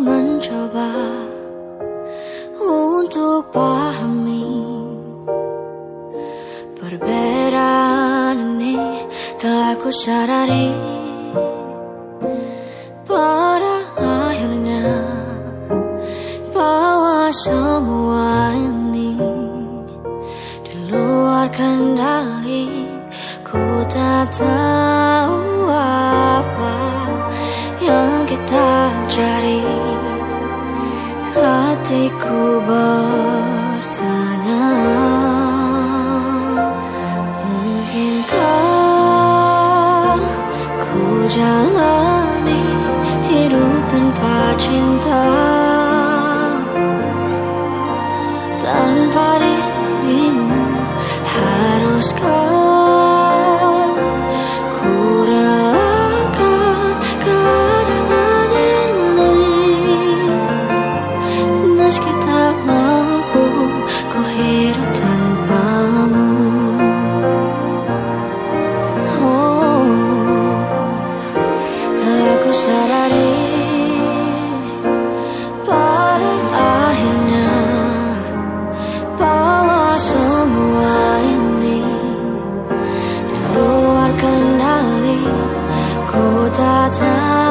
mencoba untuk pahami Perbedaan ini telah ku sadari. Pada akhirnya Bahwa semua ini Di luar kendali Ku tak tahu Tanpa dirimu haruskah tak tahu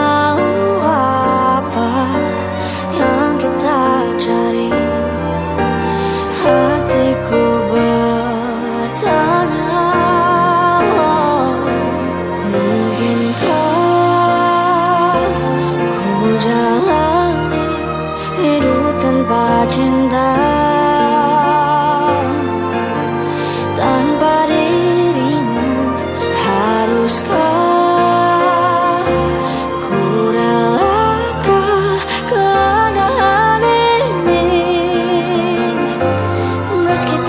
just get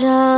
남자